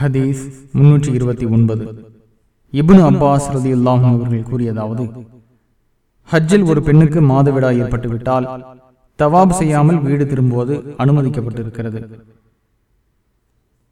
ஹதீஸ் முன்னூற்றி இருபத்தி ஒன்பது. இபுன் அப்பாஸ் ரதி அல்லாஹும் அவர்கள் கூறியதாவது ஹஜ்ஜில் ஒரு பெண்ணுக்கு மாதவிடா ஏற்பட்டுவிட்டால் தவாப் செய்யாமல் வீடு திரும்புவது அனுமதிக்கப்பட்டிருக்கிறது.